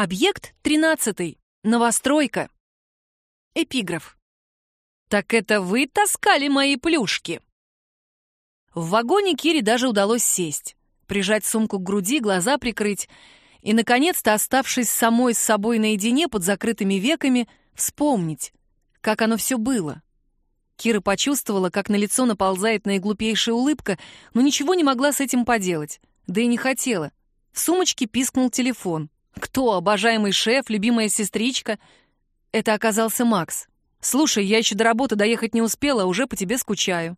Объект 13. Новостройка. Эпиграф. «Так это вы таскали мои плюшки?» В вагоне Кире даже удалось сесть, прижать сумку к груди, глаза прикрыть и, наконец-то, оставшись самой с собой наедине под закрытыми веками, вспомнить, как оно все было. Кира почувствовала, как на лицо наползает наиглупейшая улыбка, но ничего не могла с этим поделать, да и не хотела. В сумочке пискнул телефон. Кто? Обожаемый шеф, любимая сестричка? Это оказался Макс. «Слушай, я еще до работы доехать не успела, а уже по тебе скучаю».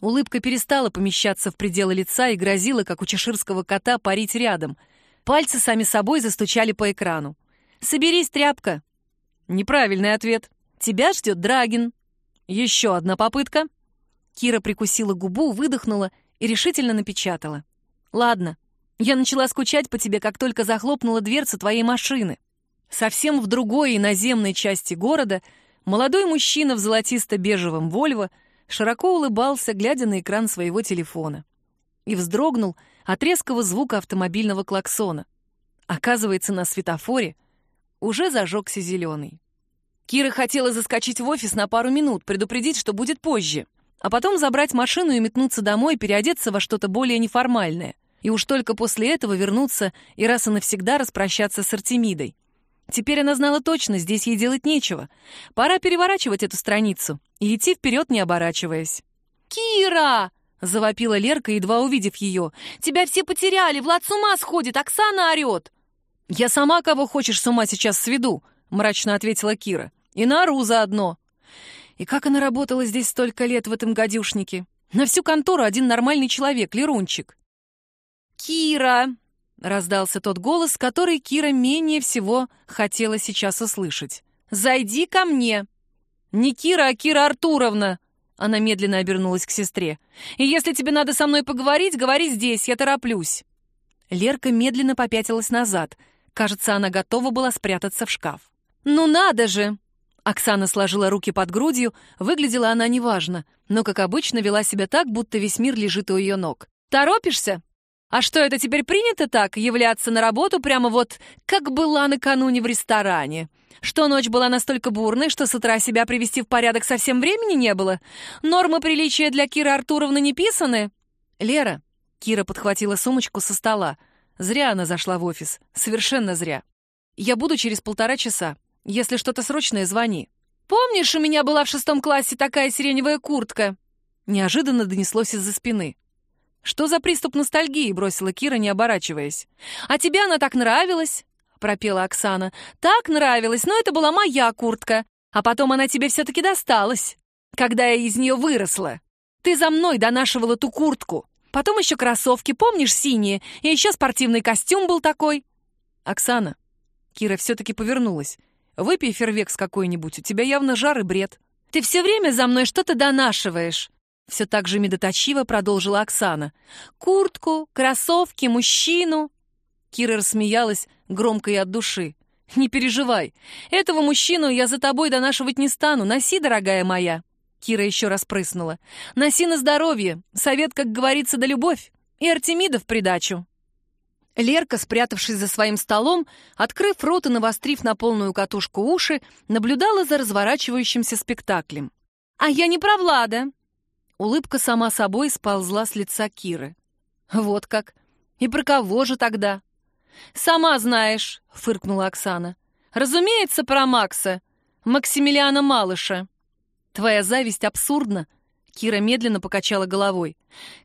Улыбка перестала помещаться в пределы лица и грозила, как у чеширского кота, парить рядом. Пальцы сами собой застучали по экрану. «Соберись, тряпка!» Неправильный ответ. «Тебя ждет Драгин». Еще одна попытка. Кира прикусила губу, выдохнула и решительно напечатала. «Ладно, я начала скучать по тебе, как только захлопнула дверцу твоей машины. Совсем в другой иноземной части города молодой мужчина в золотисто-бежевом «Вольво» широко улыбался, глядя на экран своего телефона. И вздрогнул от резкого звука автомобильного клаксона. Оказывается, на светофоре уже зажегся зеленый. Кира хотела заскочить в офис на пару минут, предупредить, что будет позже, а потом забрать машину и метнуться домой, переодеться во что-то более неформальное и уж только после этого вернуться и раз и навсегда распрощаться с Артемидой. Теперь она знала точно, здесь ей делать нечего. Пора переворачивать эту страницу и идти вперед, не оборачиваясь. «Кира!» — завопила Лерка, едва увидев ее. «Тебя все потеряли, Влад с ума сходит, Оксана орет!» «Я сама кого хочешь с ума сейчас сведу», — мрачно ответила Кира. «И наору заодно». И как она работала здесь столько лет в этом гадюшнике? На всю контору один нормальный человек, Лерунчик. «Кира!» — раздался тот голос, который Кира менее всего хотела сейчас услышать. «Зайди ко мне!» «Не Кира, а Кира Артуровна!» Она медленно обернулась к сестре. «И если тебе надо со мной поговорить, говори здесь, я тороплюсь». Лерка медленно попятилась назад. Кажется, она готова была спрятаться в шкаф. «Ну надо же!» Оксана сложила руки под грудью, выглядела она неважно, но, как обычно, вела себя так, будто весь мир лежит у ее ног. «Торопишься?» А что, это теперь принято так, являться на работу прямо вот, как была накануне в ресторане? Что ночь была настолько бурной, что с утра себя привести в порядок совсем времени не было? Нормы приличия для Киры Артуровны не писаны? Лера, Кира подхватила сумочку со стола. Зря она зашла в офис. Совершенно зря. Я буду через полтора часа. Если что-то срочное, звони. Помнишь, у меня была в шестом классе такая сиреневая куртка? Неожиданно донеслось из-за спины. «Что за приступ ностальгии?» — бросила Кира, не оборачиваясь. «А тебе она так нравилась?» — пропела Оксана. «Так нравилась, но это была моя куртка. А потом она тебе все-таки досталась, когда я из нее выросла. Ты за мной донашивала ту куртку. Потом еще кроссовки, помнишь, синие? И еще спортивный костюм был такой». «Оксана». Кира все-таки повернулась. «Выпей фервекс какой-нибудь, у тебя явно жар и бред». «Ты все время за мной что-то донашиваешь. Все так же медоточиво продолжила Оксана. «Куртку, кроссовки, мужчину». Кира рассмеялась громко и от души. «Не переживай. Этого мужчину я за тобой донашивать не стану. Носи, дорогая моя». Кира еще раз прыснула. «Носи на здоровье. Совет, как говорится, да любовь. И Артемида в придачу». Лерка, спрятавшись за своим столом, открыв рот и навострив на полную катушку уши, наблюдала за разворачивающимся спектаклем. «А я не про Влада. Улыбка сама собой сползла с лица Киры. «Вот как? И про кого же тогда?» «Сама знаешь», — фыркнула Оксана. «Разумеется, про Макса, Максимилиана Малыша». «Твоя зависть абсурдна», — Кира медленно покачала головой.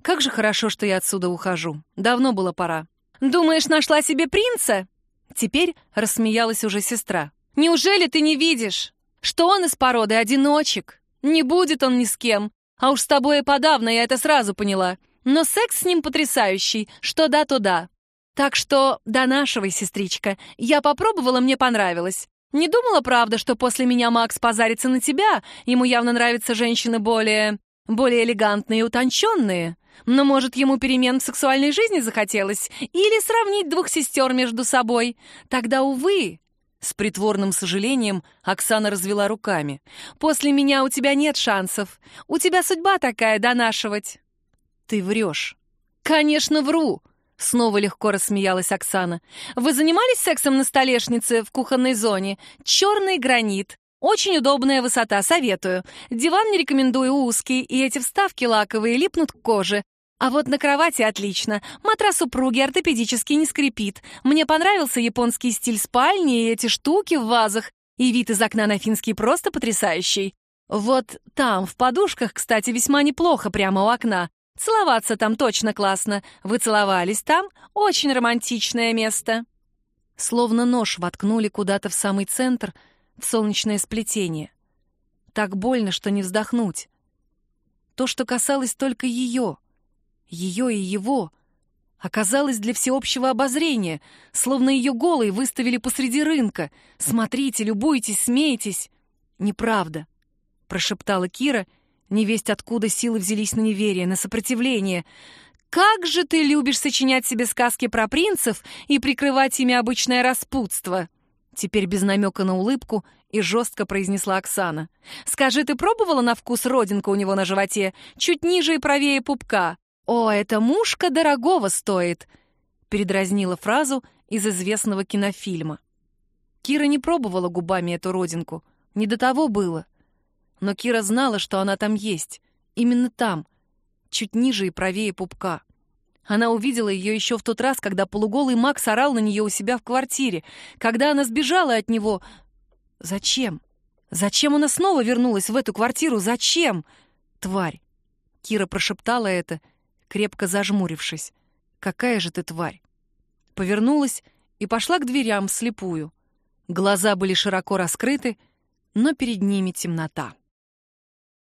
«Как же хорошо, что я отсюда ухожу. Давно было пора». «Думаешь, нашла себе принца?» Теперь рассмеялась уже сестра. «Неужели ты не видишь, что он из породы одиночек? Не будет он ни с кем, а уж с тобой и подавно, я это сразу поняла. Но секс с ним потрясающий, что да, то да. Так что донашивай, сестричка. Я попробовала, мне понравилось. Не думала, правда, что после меня Макс позарится на тебя. Ему явно нравятся женщины более... более элегантные и утонченные. Но, может, ему перемен в сексуальной жизни захотелось? Или сравнить двух сестер между собой? Тогда, увы, с притворным сожалением Оксана развела руками. «После меня у тебя нет шансов. У тебя судьба такая донашивать». «Ты врешь». «Конечно, вру!» Снова легко рассмеялась Оксана. «Вы занимались сексом на столешнице в кухонной зоне? Черный гранит. Очень удобная высота, советую. Диван не рекомендую узкий, и эти вставки лаковые липнут к коже. А вот на кровати отлично. Матрас супруги ортопедически не скрипит. Мне понравился японский стиль спальни и эти штуки в вазах. И вид из окна на финский просто потрясающий. Вот там, в подушках, кстати, весьма неплохо прямо у окна. Целоваться там точно классно. Вы целовались там? Очень романтичное место. Словно нож воткнули куда-то в самый центр, в солнечное сплетение. Так больно, что не вздохнуть. То, что касалось только ее, ее и его, оказалось для всеобщего обозрения, словно ее голой выставили посреди рынка. Смотрите, любуйтесь, смейтесь. Неправда, прошептала Кира — Невесть откуда силы взялись на неверие, на сопротивление. «Как же ты любишь сочинять себе сказки про принцев и прикрывать ими обычное распутство!» Теперь без намека на улыбку и жестко произнесла Оксана. «Скажи, ты пробовала на вкус родинка у него на животе? Чуть ниже и правее пупка. О, эта мушка дорогого стоит!» Передразнила фразу из известного кинофильма. Кира не пробовала губами эту родинку. Не до того было. Но Кира знала, что она там есть. Именно там, чуть ниже и правее пупка. Она увидела ее еще в тот раз, когда полуголый Макс орал на нее у себя в квартире, когда она сбежала от него. Зачем? Зачем она снова вернулась в эту квартиру? Зачем? Тварь. Кира прошептала это, крепко зажмурившись. Какая же ты тварь? Повернулась и пошла к дверям вслепую. Глаза были широко раскрыты, но перед ними темнота.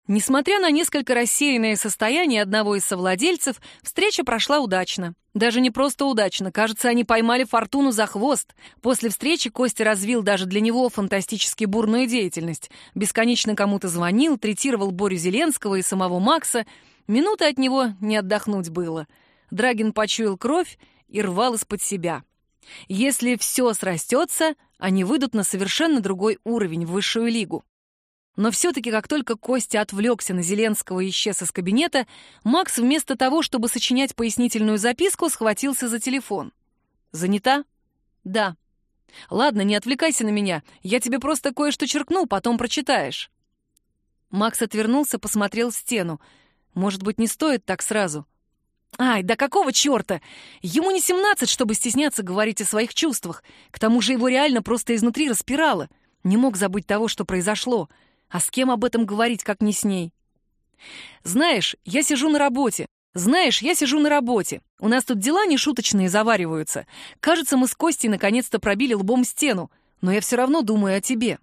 Несмотря на несколько рассеянное состояние одного из совладельцев, встреча прошла удачно. Даже не просто удачно, кажется, они поймали фортуну за хвост. После встречи Костя развил даже для него фантастически бурную деятельность. Бесконечно кому-то звонил, третировал Борю Зеленского и самого Макса. Минуты от него не отдохнуть было. Драгин почуял кровь и рвал из-под себя. Если все срастется, они выйдут на совершенно другой уровень, в высшую лигу. Но все-таки, как только Костя отвлекся на Зеленского и исчез из кабинета, Макс вместо того, чтобы сочинять пояснительную записку, схватился за телефон. «Занята?» «Да». «Ладно, не отвлекайся на меня. Я тебе просто кое-что черкну, потом прочитаешь». Макс отвернулся, посмотрел в стену. «Может быть, не стоит так сразу?» «Ай, да какого черта? Ему не семнадцать, чтобы стесняться говорить о своих чувствах. К тому же его реально просто изнутри распирало. Не мог забыть того, что произошло». А с кем об этом говорить, как не с ней? Знаешь, я сижу на работе. Знаешь, я сижу на работе. У нас тут дела нешуточные завариваются. Кажется, мы с Костей наконец-то пробили лбом стену, но я все равно думаю о тебе.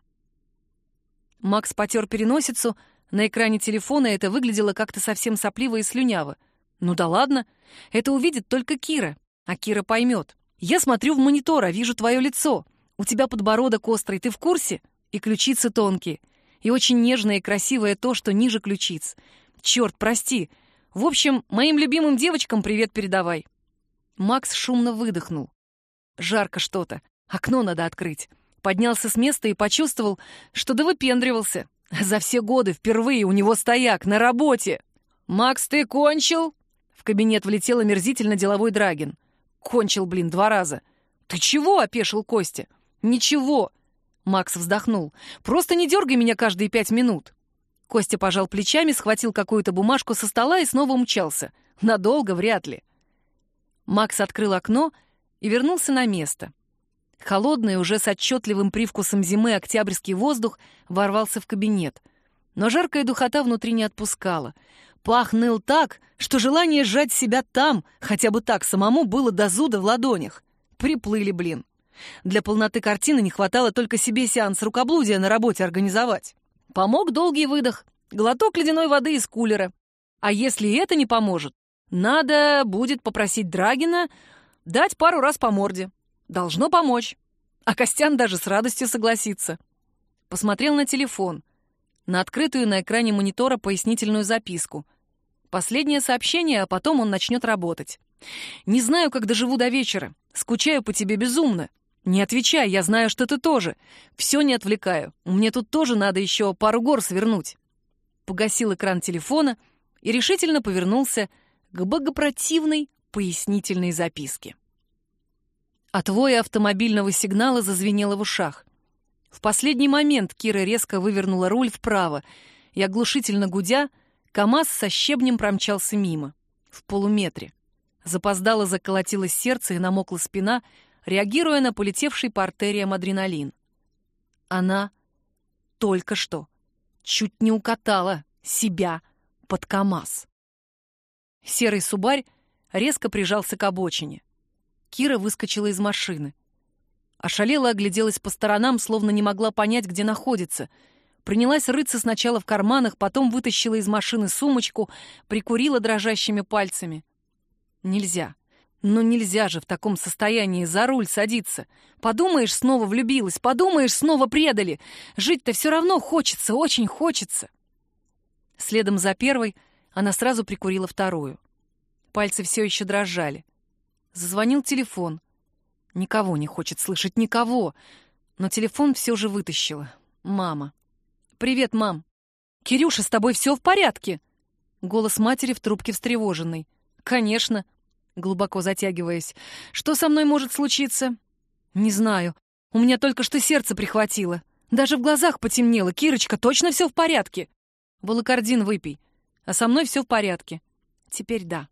Макс потер переносицу. На экране телефона это выглядело как-то совсем сопливо и слюняво. Ну да ладно, это увидит только Кира, а Кира поймет. Я смотрю в монитор, а вижу твое лицо. У тебя подбородок острый, ты в курсе? И ключицы тонкие и очень нежное и красивое то, что ниже ключиц. Черт, прости. В общем, моим любимым девочкам привет передавай. Макс шумно выдохнул. Жарко что-то. Окно надо открыть. Поднялся с места и почувствовал, что да выпендривался. За все годы впервые у него стояк на работе. «Макс, ты кончил?» В кабинет влетел омерзительно деловой Драгин. «Кончил, блин, два раза». «Ты чего?» — опешил Костя. «Ничего. Макс вздохнул. «Просто не дергай меня каждые пять минут». Костя пожал плечами, схватил какую-то бумажку со стола и снова умчался. Надолго вряд ли. Макс открыл окно и вернулся на место. Холодный, уже с отчетливым привкусом зимы октябрьский воздух ворвался в кабинет. Но жаркая духота внутри не отпускала. Пах ныл так, что желание сжать себя там, хотя бы так самому, было до зуда в ладонях. Приплыли, блин. Для полноты картины не хватало только себе сеанс рукоблудия на работе организовать. Помог долгий выдох, глоток ледяной воды из кулера. А если это не поможет, надо будет попросить Драгина дать пару раз по морде. Должно помочь. А Костян даже с радостью согласится. Посмотрел на телефон, на открытую на экране монитора пояснительную записку. Последнее сообщение, а потом он начнет работать. «Не знаю, как доживу до вечера. Скучаю по тебе безумно. «Не отвечай, я знаю, что ты тоже. Все не отвлекаю. Мне тут тоже надо еще пару гор свернуть». Погасил экран телефона и решительно повернулся к богопротивной, пояснительной записки. От воя автомобильного сигнала зазвенело в ушах. В последний момент Кира резко вывернула руль вправо, и, оглушительно гудя, КамАЗ со щебнем промчался мимо, в полуметре. Запоздало заколотилось сердце и намокла спина, реагируя на полетевший по артериям адреналин. Она только что чуть не укатала себя под КамАЗ. Серый субарь резко прижался к обочине. Кира выскочила из машины. Ошалела огляделась по сторонам, словно не могла понять, где находится. Принялась рыться сначала в карманах, потом вытащила из машины сумочку, прикурила дрожащими пальцами. Нельзя. Но нельзя же в таком состоянии за руль садиться. Подумаешь, снова влюбилась, подумаешь, снова предали. Жить-то все равно хочется, очень хочется. Следом за первой она сразу прикурила вторую. Пальцы все еще дрожали. Зазвонил телефон. Никого не хочет слышать, никого. Но телефон все же вытащила. Мама. «Привет, мам. Кирюша, с тобой все в порядке?» Голос матери в трубке встревоженный. «Конечно», глубоко затягиваясь. «Что со мной может случиться?» «Не знаю. У меня только что сердце прихватило. Даже в глазах потемнело. Кирочка, точно все в порядке?» «Волокордин выпей. А со мной все в порядке. Теперь да.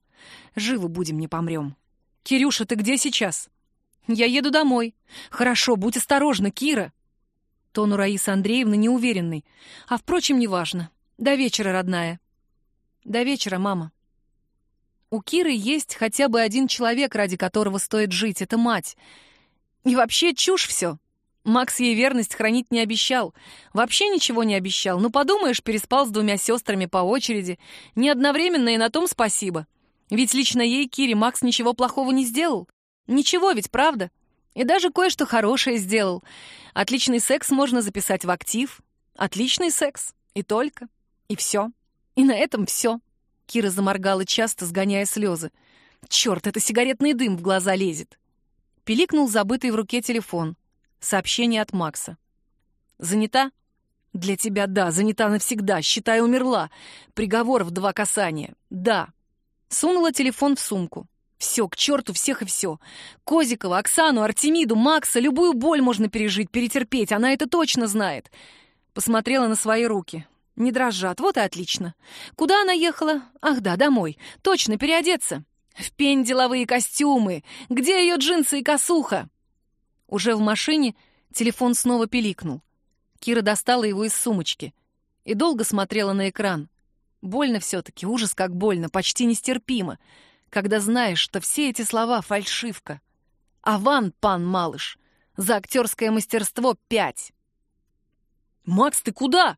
Живы будем, не помрем. Кирюша, ты где сейчас?» «Я еду домой». «Хорошо, будь осторожна, Кира». Тон у Раисы Андреевны неуверенный. «А, впрочем, неважно. До вечера, родная». «До вечера, мама». У Киры есть хотя бы один человек, ради которого стоит жить. Это мать. И вообще чушь все. Макс ей верность хранить не обещал. Вообще ничего не обещал. Ну, подумаешь, переспал с двумя сестрами по очереди. Не одновременно и на том спасибо. Ведь лично ей, Кире, Макс ничего плохого не сделал. Ничего ведь, правда? И даже кое-что хорошее сделал. Отличный секс можно записать в актив. Отличный секс. И только. И все. И на этом все. Кира заморгала часто, сгоняя слезы. Черт, это сигаретный дым в глаза лезет. Пиликнул забытый в руке телефон. Сообщение от Макса. «Занята?» «Для тебя да, занята навсегда, считай, умерла. Приговор в два касания. Да». Сунула телефон в сумку. Все, к черту всех и все. Козикова, Оксану, Артемиду, Макса, любую боль можно пережить, перетерпеть, она это точно знает. Посмотрела на свои руки. Не дрожат, вот и отлично. Куда она ехала? Ах да, домой. Точно, переодеться. В пень деловые костюмы. Где ее джинсы и косуха? Уже в машине телефон снова пиликнул. Кира достала его из сумочки и долго смотрела на экран. Больно все-таки, ужас как больно, почти нестерпимо, когда знаешь, что все эти слова — фальшивка. Аван, пан Малыш, за актерское мастерство пять. «Макс, ты куда?»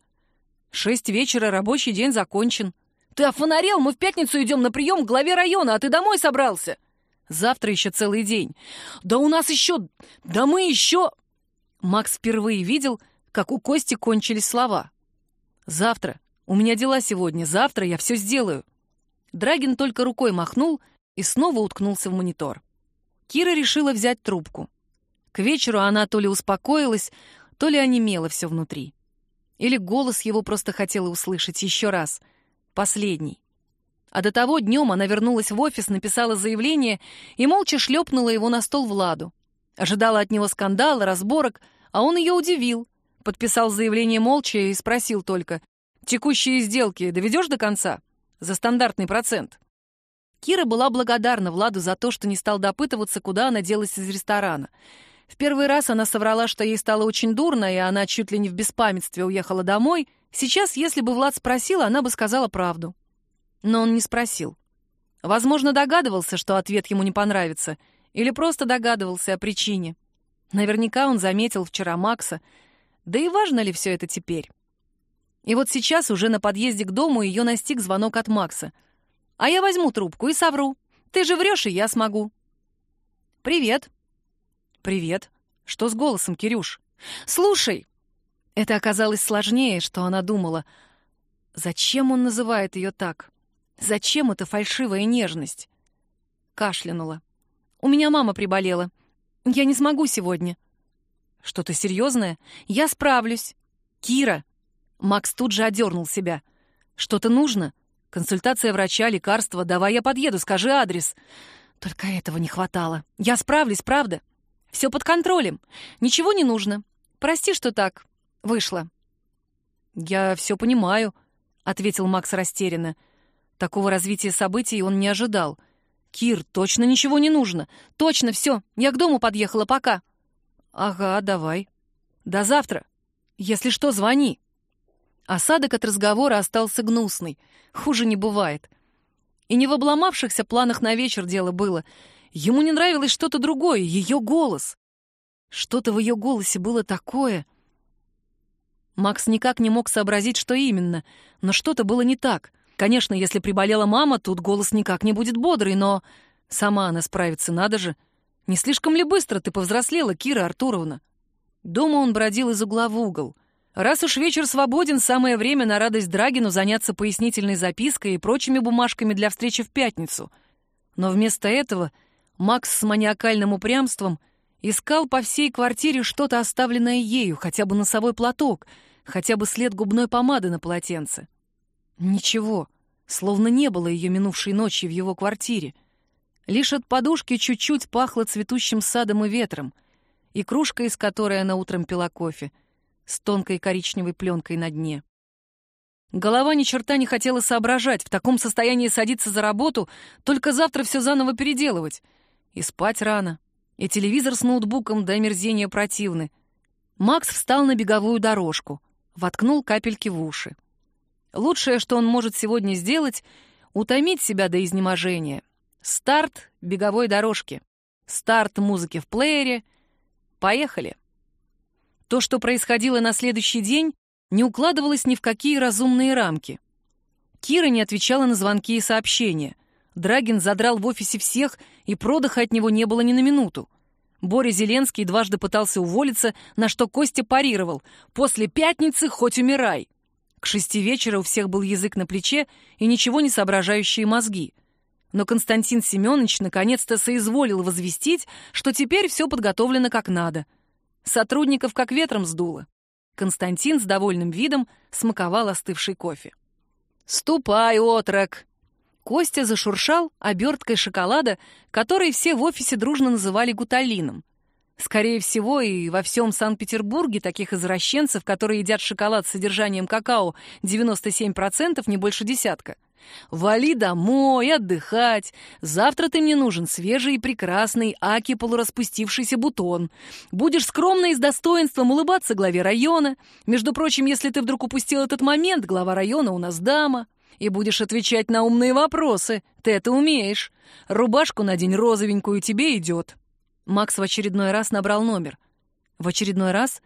Шесть вечера, рабочий день закончен. Ты офонарел, мы в пятницу идем на прием к главе района, а ты домой собрался. Завтра еще целый день. Да у нас еще... Да мы еще... Макс впервые видел, как у Кости кончились слова. Завтра. У меня дела сегодня. Завтра я все сделаю. Драгин только рукой махнул и снова уткнулся в монитор. Кира решила взять трубку. К вечеру она то ли успокоилась, то ли онемела все внутри. Или голос его просто хотела услышать еще раз. Последний. А до того днем она вернулась в офис, написала заявление и молча шлепнула его на стол Владу. Ожидала от него скандала, разборок, а он ее удивил. Подписал заявление молча и спросил только, «Текущие сделки доведешь до конца? За стандартный процент?» Кира была благодарна Владу за то, что не стал допытываться, куда она делась из ресторана. В первый раз она соврала, что ей стало очень дурно, и она чуть ли не в беспамятстве уехала домой. Сейчас, если бы Влад спросил, она бы сказала правду. Но он не спросил. Возможно, догадывался, что ответ ему не понравится, или просто догадывался о причине. Наверняка он заметил вчера Макса. Да и важно ли все это теперь? И вот сейчас уже на подъезде к дому ее настиг звонок от Макса. «А я возьму трубку и совру. Ты же врешь, и я смогу». «Привет», «Привет. Что с голосом, Кирюш?» «Слушай!» Это оказалось сложнее, что она думала. Зачем он называет ее так? Зачем эта фальшивая нежность? Кашлянула. «У меня мама приболела. Я не смогу сегодня». «Что-то серьезное? Я справлюсь». «Кира!» Макс тут же одернул себя. «Что-то нужно? Консультация врача, лекарства. Давай я подъеду, скажи адрес». Только этого не хватало. Я справлюсь, правда? Все под контролем. Ничего не нужно. Прости, что так вышло. Я все понимаю, ответил Макс растерянно. Такого развития событий он не ожидал. Кир, точно ничего не нужно. Точно все. Я к дому подъехала, пока. Ага, давай. До завтра. Если что, звони. Осадок от разговора остался гнусный. Хуже не бывает. И не в обломавшихся планах на вечер дело было. Ему не нравилось что-то другое, ее голос. Что-то в ее голосе было такое. Макс никак не мог сообразить, что именно, но что-то было не так. Конечно, если приболела мама, тут голос никак не будет бодрый, но сама она справится, надо же. Не слишком ли быстро ты повзрослела, Кира Артуровна? Дома он бродил из угла в угол. Раз уж вечер свободен, самое время на радость Драгину заняться пояснительной запиской и прочими бумажками для встречи в пятницу. Но вместо этого Макс с маниакальным упрямством искал по всей квартире что-то оставленное ею, хотя бы носовой платок, хотя бы след губной помады на полотенце. Ничего, словно не было ее минувшей ночи в его квартире. Лишь от подушки чуть-чуть пахло цветущим садом и ветром, и кружка, из которой она утром пила кофе — с тонкой коричневой пленкой на дне. Голова ни черта не хотела соображать, в таком состоянии садиться за работу, только завтра все заново переделывать. И спать рано, и телевизор с ноутбуком до омерзения противны. Макс встал на беговую дорожку, воткнул капельки в уши. Лучшее, что он может сегодня сделать — утомить себя до изнеможения. Старт беговой дорожки. Старт музыки в плеере. Поехали. То, что происходило на следующий день, не укладывалось ни в какие разумные рамки. Кира не отвечала на звонки и сообщения. Драгин задрал в офисе всех, и продыха от него не было ни на минуту. Боря Зеленский дважды пытался уволиться, на что Костя парировал. «После пятницы хоть умирай!» К шести вечера у всех был язык на плече и ничего не соображающие мозги. Но Константин Семенович наконец-то соизволил возвестить, что теперь все подготовлено как надо — Сотрудников как ветром сдуло. Константин с довольным видом смаковал остывший кофе. «Ступай, отрок!» Костя зашуршал оберткой шоколада, который все в офисе дружно называли гуталином. Скорее всего, и во всем Санкт-Петербурге таких извращенцев, которые едят шоколад с содержанием какао 97%, не больше десятка — Вали домой, отдыхать. Завтра ты мне нужен свежий и прекрасный, аки полураспустившийся бутон. Будешь скромно и с достоинством улыбаться главе района. Между прочим, если ты вдруг упустил этот момент, глава района у нас дама. И будешь отвечать на умные вопросы. Ты это умеешь. Рубашку надень розовенькую, тебе идет. Макс в очередной раз набрал номер. В очередной раз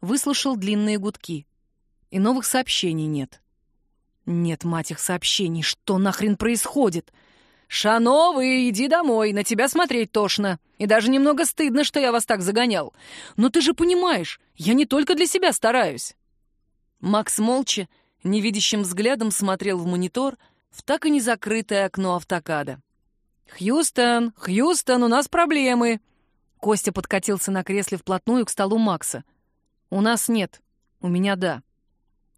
выслушал длинные гудки. И новых сообщений нет. Нет, мать их сообщений, что нахрен происходит? «Шановый, иди домой, на тебя смотреть тошно. И даже немного стыдно, что я вас так загонял. Но ты же понимаешь, я не только для себя стараюсь». Макс молча, невидящим взглядом смотрел в монитор в так и не закрытое окно автокада. «Хьюстон, Хьюстон, у нас проблемы!» Костя подкатился на кресле вплотную к столу Макса. «У нас нет, у меня да».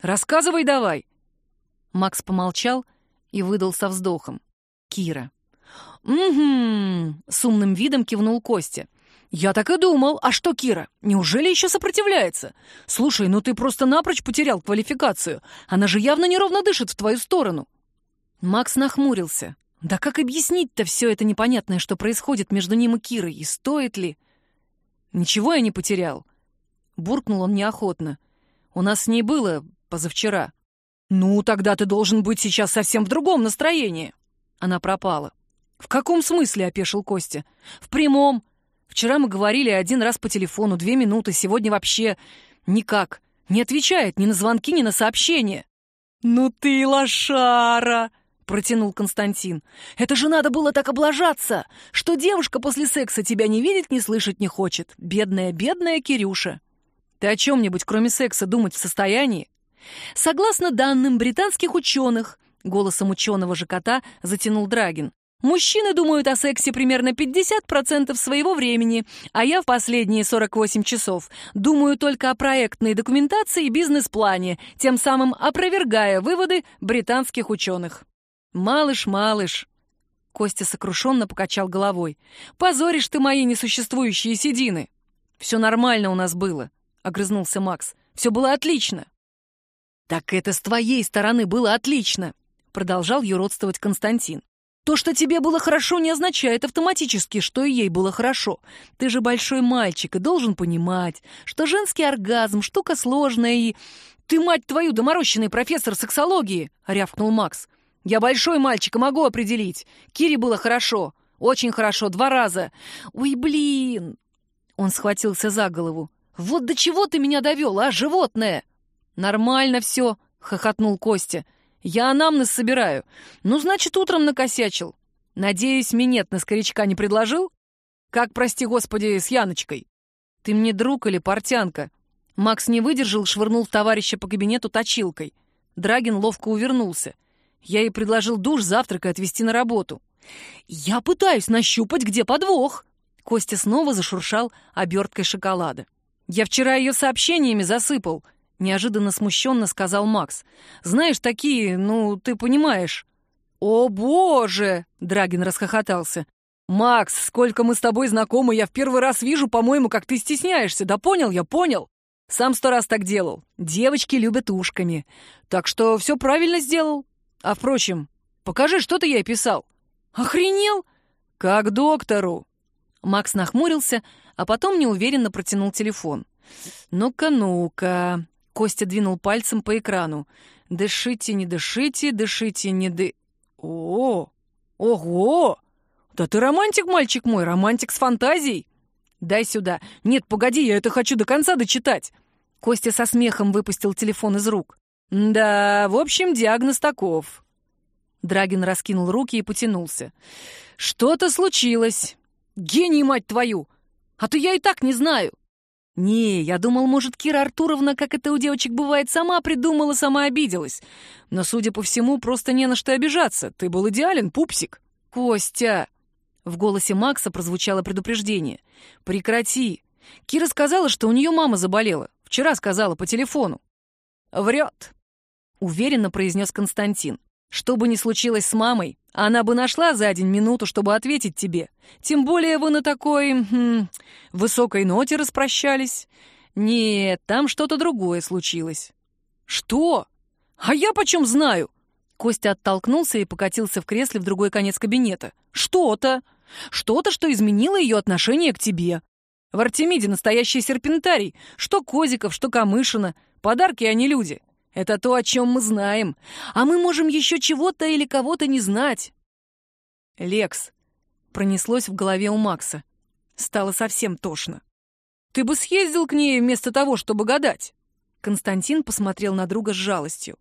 «Рассказывай давай!» Макс помолчал и выдал со вздохом. «Кира». «Угу», — с умным видом кивнул Костя. «Я так и думал. А что, Кира, неужели еще сопротивляется? Слушай, ну ты просто напрочь потерял квалификацию. Она же явно неровно дышит в твою сторону». Макс нахмурился. «Да как объяснить-то все это непонятное, что происходит между ним и Кирой, и стоит ли?» «Ничего я не потерял», — буркнул он неохотно. «У нас с ней было позавчера». «Ну, тогда ты должен быть сейчас совсем в другом настроении». Она пропала. «В каком смысле?» — опешил Костя. «В прямом. Вчера мы говорили один раз по телефону, две минуты, сегодня вообще никак. Не отвечает ни на звонки, ни на сообщения». «Ну ты лошара!» — протянул Константин. «Это же надо было так облажаться, что девушка после секса тебя не видеть, не слышать не хочет. Бедная, бедная Кирюша. Ты о чем-нибудь, кроме секса, думать в состоянии?» Согласно данным британских ученых, голосом ученого же кота затянул Драгин, Мужчины думают о сексе примерно 50% своего времени, а я в последние 48 часов думаю только о проектной документации и бизнес-плане, тем самым опровергая выводы британских ученых. Малыш, малыш. Костя сокрушенно покачал головой. «Позоришь ты мои несуществующие седины!» «Все нормально у нас было», — огрызнулся Макс. «Все было отлично». «Так это с твоей стороны было отлично», — продолжал юродствовать Константин. «То, что тебе было хорошо, не означает автоматически, что и ей было хорошо. Ты же большой мальчик и должен понимать, что женский оргазм — штука сложная и...» «Ты, мать твою, доморощенный профессор сексологии!» — рявкнул Макс. «Я большой мальчик и могу определить. Кире было хорошо. Очень хорошо. Два раза. Ой, блин!» Он схватился за голову. «Вот до чего ты меня довел, а, животное?» «Нормально все», — хохотнул Костя. «Я анамнез собираю. Ну, значит, утром накосячил. Надеюсь, минет на скорячка не предложил? Как, прости господи, с Яночкой? Ты мне друг или портянка?» Макс не выдержал, швырнул товарища по кабинету точилкой. Драгин ловко увернулся. Я ей предложил душ, завтрак и отвезти на работу. «Я пытаюсь нащупать, где подвох!» Костя снова зашуршал оберткой шоколада. «Я вчера ее сообщениями засыпал», — неожиданно смущенно сказал Макс. «Знаешь, такие, ну, ты понимаешь». «О, боже!» — Драгин расхохотался. «Макс, сколько мы с тобой знакомы, я в первый раз вижу, по-моему, как ты стесняешься. Да понял я, понял. Сам сто раз так делал. Девочки любят ушками. Так что все правильно сделал. А впрочем, покажи, что ты ей писал. Охренел? Как доктору. Макс нахмурился, а потом неуверенно протянул телефон. «Ну-ка, ну-ка...» Костя двинул пальцем по экрану. «Дышите, не дышите, дышите, не ды...» «О! Ого! Да ты романтик, мальчик мой, романтик с фантазией!» «Дай сюда. Нет, погоди, я это хочу до конца дочитать!» Костя со смехом выпустил телефон из рук. «Да, в общем, диагноз таков». Драгин раскинул руки и потянулся. «Что-то случилось. Гений, мать твою! А то я и так не знаю». «Не, я думал, может, Кира Артуровна, как это у девочек бывает, сама придумала, сама обиделась. Но, судя по всему, просто не на что обижаться. Ты был идеален, пупсик». «Костя!» В голосе Макса прозвучало предупреждение. «Прекрати. Кира сказала, что у нее мама заболела. Вчера сказала по телефону». «Врет», — уверенно произнес Константин. «Что бы ни случилось с мамой, она бы нашла за день минуту, чтобы ответить тебе. Тем более вы на такой... Хм, высокой ноте распрощались. Нет, там что-то другое случилось». «Что? А я почем знаю?» Костя оттолкнулся и покатился в кресле в другой конец кабинета. «Что-то! Что-то, что изменило ее отношение к тебе. В Артемиде настоящий серпентарий. Что Козиков, что Камышина. Подарки, а не люди. Это то, о чем мы знаем. А мы можем еще чего-то или кого-то не знать. Лекс. Пронеслось в голове у Макса. Стало совсем тошно. Ты бы съездил к ней вместо того, чтобы гадать. Константин посмотрел на друга с жалостью.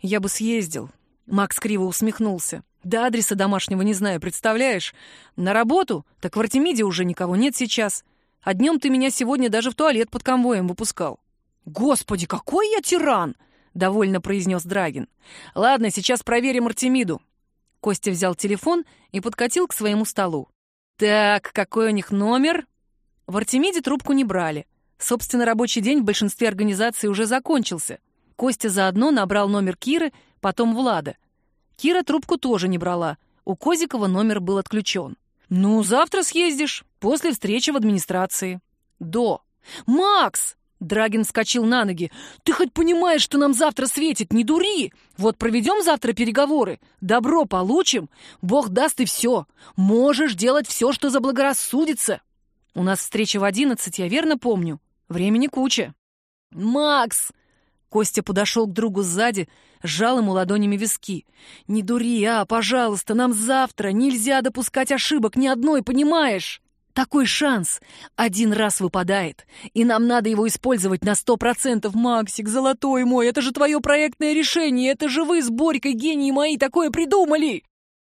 Я бы съездил. Макс криво усмехнулся. Да адреса домашнего не знаю, представляешь? На работу? Так в Артемиде уже никого нет сейчас. А днем ты меня сегодня даже в туалет под конвоем выпускал. Господи, какой я тиран! Довольно произнес Драгин. Ладно, сейчас проверим Артемиду. Костя взял телефон и подкатил к своему столу. Так, какой у них номер? В Артемиде трубку не брали. Собственно, рабочий день в большинстве организаций уже закончился. Костя заодно набрал номер Киры, потом Влада. Кира трубку тоже не брала. У Козикова номер был отключен. «Ну, завтра съездишь, после встречи в администрации». «До». «Макс!» Драгин вскочил на ноги. «Ты хоть понимаешь, что нам завтра светит? Не дури! Вот проведем завтра переговоры. Добро получим. Бог даст и все. Можешь делать все, что заблагорассудится. У нас встреча в одиннадцать, я верно помню. Времени куча». «Макс!» Костя подошел к другу сзади, сжал ему ладонями виски. «Не дури, а, пожалуйста, нам завтра нельзя допускать ошибок ни одной, понимаешь?» Такой шанс один раз выпадает, и нам надо его использовать на сто процентов, Максик, золотой мой, это же твое проектное решение, это же вы с Борькой, гении мои, такое придумали!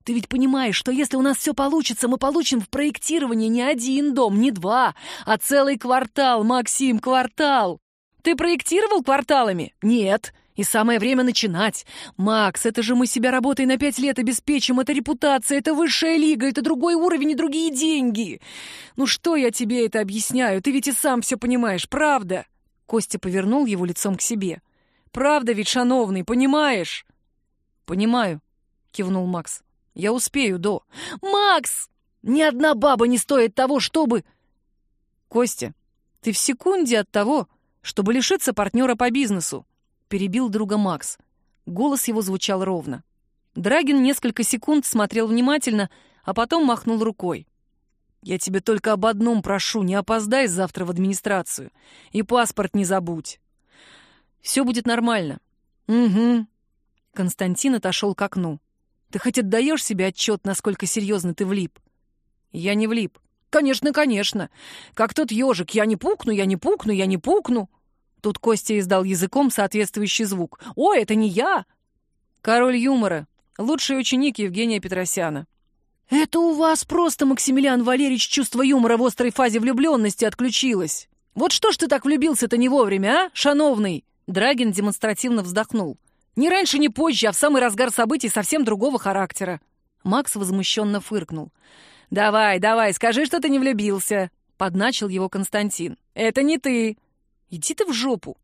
Ты ведь понимаешь, что если у нас все получится, мы получим в проектировании не один дом, не два, а целый квартал, Максим, квартал! Ты проектировал кварталами? Нет. И самое время начинать. Макс, это же мы себя работой на пять лет обеспечим. Это репутация, это высшая лига, это другой уровень и другие деньги. Ну что я тебе это объясняю? Ты ведь и сам все понимаешь, правда?» Костя повернул его лицом к себе. «Правда ведь, шановный, понимаешь?» «Понимаю», — кивнул Макс. Я успею до... Макс! Ни одна баба не стоит того, чтобы... Костя, ты в секунде от того, чтобы лишиться партнера по бизнесу, перебил друга Макс. Голос его звучал ровно. Драгин несколько секунд смотрел внимательно, а потом махнул рукой. «Я тебе только об одном прошу, не опоздай завтра в администрацию. И паспорт не забудь. Все будет нормально». «Угу». Константин отошел к окну. «Ты хоть отдаешь себе отчет, насколько серьезно ты влип?» «Я не влип». «Конечно, конечно. Как тот ежик. Я не пукну, я не пукну, я не пукну». Тут Костя издал языком соответствующий звук. «Ой, это не я!» «Король юмора. Лучший ученик Евгения Петросяна». «Это у вас просто, Максимилиан Валерьевич, чувство юмора в острой фазе влюбленности отключилось. Вот что ж ты так влюбился-то не вовремя, а, шановный?» Драгин демонстративно вздохнул. «Не раньше, не позже, а в самый разгар событий совсем другого характера». Макс возмущенно фыркнул. «Давай, давай, скажи, что ты не влюбился!» — подначил его Константин. «Это не ты!» «Иди ты в жопу!»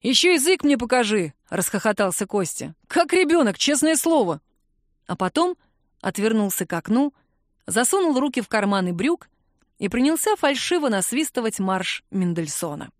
«Еще язык мне покажи!» — расхохотался Костя. «Как ребенок, честное слово!» А потом отвернулся к окну, засунул руки в карманы брюк и принялся фальшиво насвистывать марш Мендельсона.